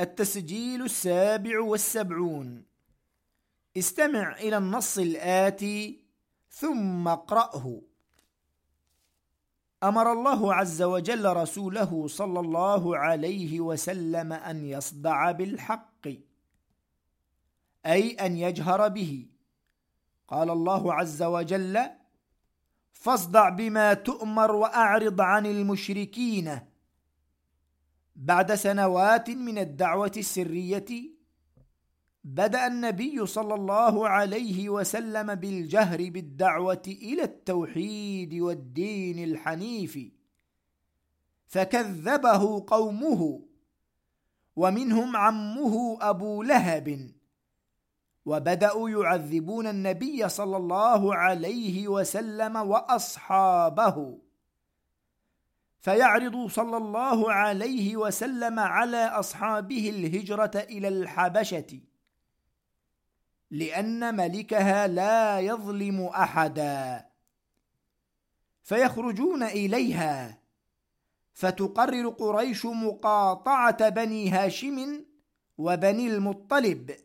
التسجيل السابع والسبعون. استمع إلى النص الآتي ثم اقرأه. أمر الله عز وجل رسوله صلى الله عليه وسلم أن يصدع بالحق أي أن يجهر به. قال الله عز وجل فاصدع بما تؤمر وأعرض عن المشركين بعد سنوات من الدعوة السرية بدأ النبي صلى الله عليه وسلم بالجهر بالدعوة إلى التوحيد والدين الحنيف فكذبه قومه ومنهم عمه أبو لهب وبدأوا يعذبون النبي صلى الله عليه وسلم وأصحابه. فيعرض صلى الله عليه وسلم على أصحابه الهجرة إلى الحبشة لأن ملكها لا يظلم أحدا. فيخرجون إليها فتقرر قريش مقاطعة بني هاشم وبني المطلب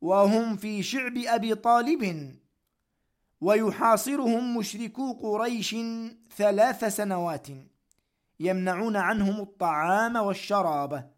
وهم في شعب أبي طالب. ويحاصرهم مشركو قريش ثلاث سنوات يمنعون عنهم الطعام والشراب.